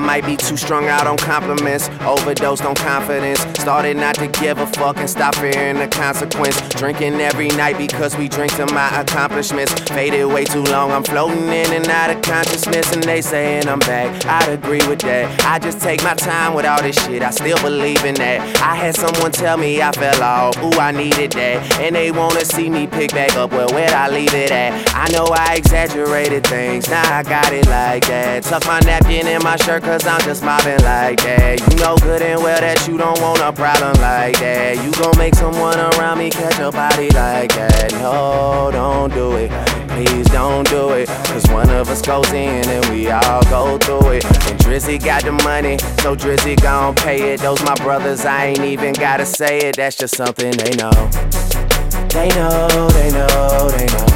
might be too strung out on compliments, overdosed on confidence. Started not to give a fuck and stop fearing the consequence. Drinking every night because we drink to my accomplishments. Faded way too long, I'm floating in and out of consciousness, and they saying I'm back. I'd agree with that. I just take my time with all this shit, I still believe in that. I had someone tell me I fell off, ooh, I needed that. And they wanna see me pick back up, well, where'd I leave it at? I know I exaggerated things, now I got it like that. Tuck my napkin in my shirt, cause I'm just mobbing like that. You know good and well that you don't want a problem like that. You gon' make someone around me catch a body like that. No, don't do it. Please don't do it. Cause one of us goes in and we all go through it. And Drizzy got the money, so Drizzy gon' pay it. Those my brothers, I ain't even gotta say it. That's just something they know. They know, they know, they know.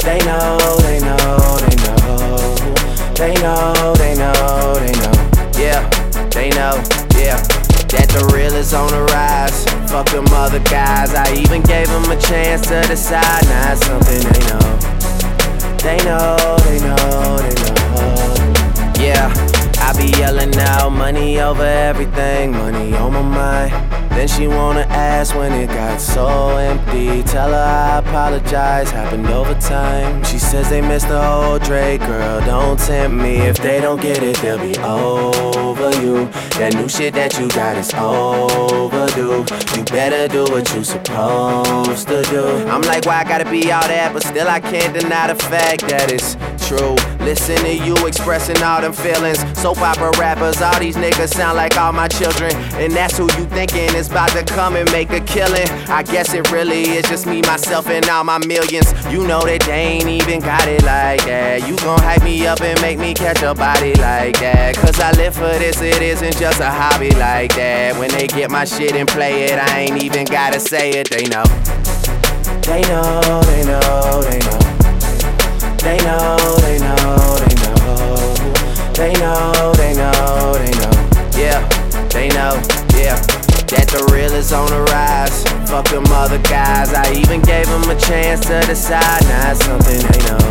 They know, they know, they know. They know, they know, they know. Yeah, they know, yeah. That the real is on the rise. Fuck them other guys. I even gave them a chance to decide. Now it's something they know. They know, they know, they know. Yeah, I be yelling out money over everything, money on my mind. Then she wanna ask when it got so empty. Tell her I apologize, happened over time. She says they missed the whole Drake, girl. Don't tempt me. If they don't get it, they'll be over you. That new shit that you got is overdue. You better do what you supposed to do. I'm like, why I gotta be all that? But still, I can't deny the fact that it's true. Listen to you expressing all them feelings. Soap opera rappers, all these niggas sound like all my children. And that's who you thinking is about to come and make a killing. I guess it really is just me, myself, and all my millions. You know that they ain't even got it like that. You gon' hype me up and make me catch a body like that. Cause I live for this, it isn't just a hobby like that. When they get my shit and play it, I ain't even gotta say it, they know. They know, they know, they know. The real is on the rise. Fuck them other guys. I even gave them a chance to decide. Now it's something they know.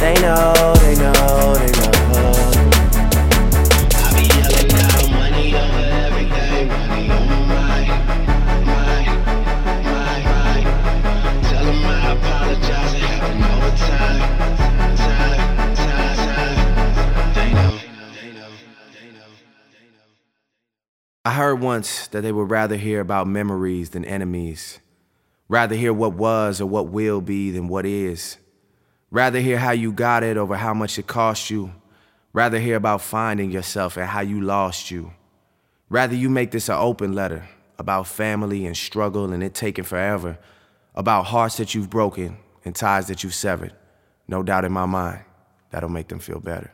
They know, they know, they know. I heard once that they would rather hear about memories than enemies. Rather hear what was or what will be than what is. Rather hear how you got it over how much it cost you. Rather hear about finding yourself and how you lost you. Rather you make this an open letter about family and struggle and it taking forever. About hearts that you've broken and ties that you've severed. No doubt in my mind, that'll make them feel better.